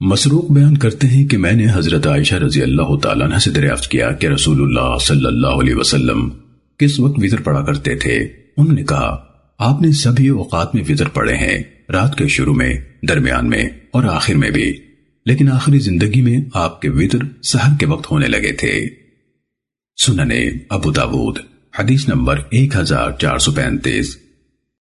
مسروق بیان کرتے ہیں کہ میں نے حضرت عائشہ رضی اللہ تعالیٰ عنہ سے دریافت کیا کہ رسول اللہ صلی اللہ علیہ وسلم کس وقت وطر پڑا کرتے تھے۔ انہوں نے کہا، آپ نے سبھی اوقات میں وطر پڑے ہیں، رات کے شروع میں، درمیان میں اور آخر میں بھی۔ لیکن آخری زندگی میں آپ کے وطر سہر کے وقت ہونے لگے تھے۔ سننے ابو داود، حدیث نمبر ایک ہزار چار سو پینتیس۔